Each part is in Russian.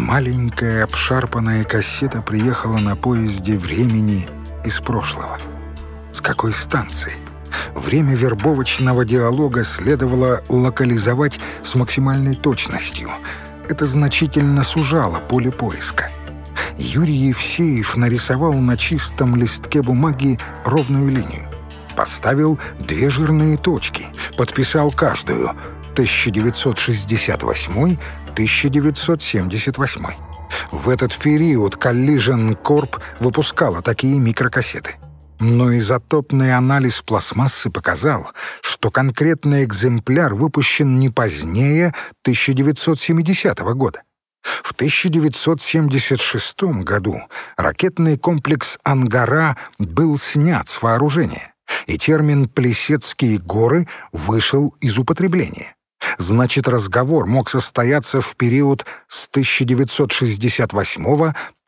Маленькая обшарпанная кассета приехала на поезде времени из прошлого. С какой станции? Время вербовочного диалога следовало локализовать с максимальной точностью. Это значительно сужало поле поиска. Юрий Евсеев нарисовал на чистом листке бумаги ровную линию. Поставил две жирные точки, подписал каждую 1968-1978. В этот период Collision Corp выпускала такие микрокассеты. Но изотопный анализ пластмассы показал, что конкретный экземпляр выпущен не позднее 1970 года. В 1976 году ракетный комплекс «Ангара» был снят с вооружения, и термин «Плесецкие горы» вышел из употребления. Значит, разговор мог состояться в период с 1968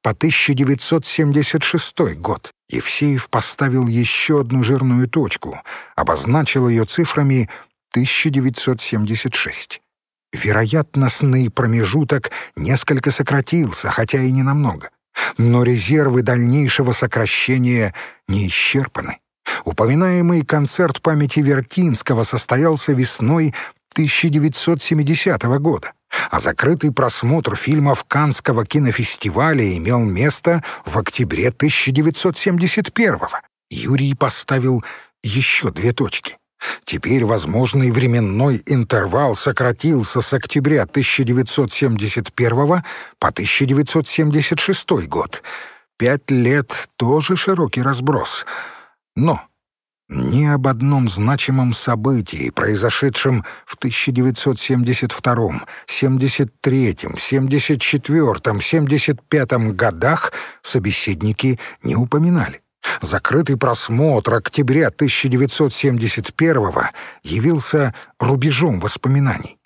по 1976 год. Евсеев поставил еще одну жирную точку, обозначил ее цифрами 1976. Вероятностный промежуток несколько сократился, хотя и не намного. Но резервы дальнейшего сокращения не исчерпаны. Упоминаемый концерт памяти Вертинского состоялся весной 1970 года, а закрытый просмотр фильмов Канского кинофестиваля имел место в октябре 1971 -го. Юрий поставил еще две точки. Теперь возможный временной интервал сократился с октября 1971 по 1976 год. Пять лет — тоже широкий разброс. Но ни об одном значимом событии, произошедшем в 1972, 73, 74, 75 годах, собеседники не упоминали. Закрытый просмотр октября 1971 явился рубежом воспоминаний.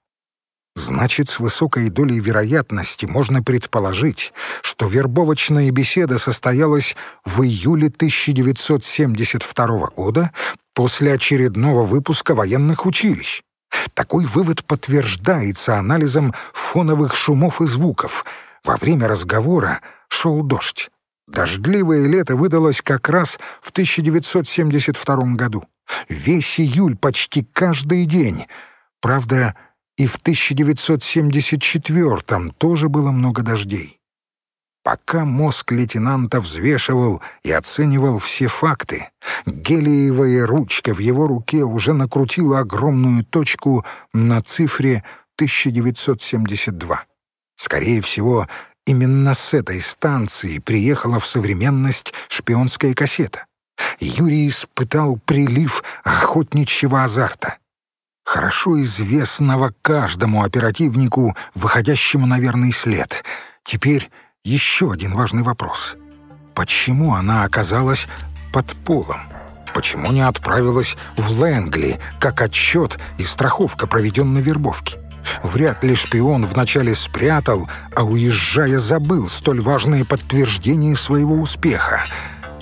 Значит, с высокой долей вероятности можно предположить, что вербовочная беседа состоялась в июле 1972 года после очередного выпуска военных училищ. Такой вывод подтверждается анализом фоновых шумов и звуков. Во время разговора шел дождь. Дождливое лето выдалось как раз в 1972 году. Весь июль почти каждый день. Правда, и в 1974-м тоже было много дождей. Пока мозг лейтенанта взвешивал и оценивал все факты, гелиевая ручка в его руке уже накрутила огромную точку на цифре 1972. Скорее всего, именно с этой станции приехала в современность шпионская кассета. Юрий испытал прилив охотничьего азарта хорошо известного каждому оперативнику, выходящему на верный след. Теперь еще один важный вопрос. Почему она оказалась под полом? Почему не отправилась в Лэнгли, как отчет и страховка проведенной вербовки? Вряд ли шпион вначале спрятал, а уезжая забыл столь важные подтверждения своего успеха.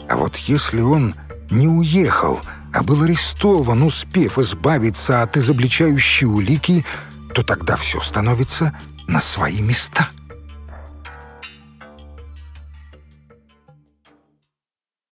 А вот если он не уехал, а был арестован, успев избавиться от изобличающей улики, то тогда все становится на свои места.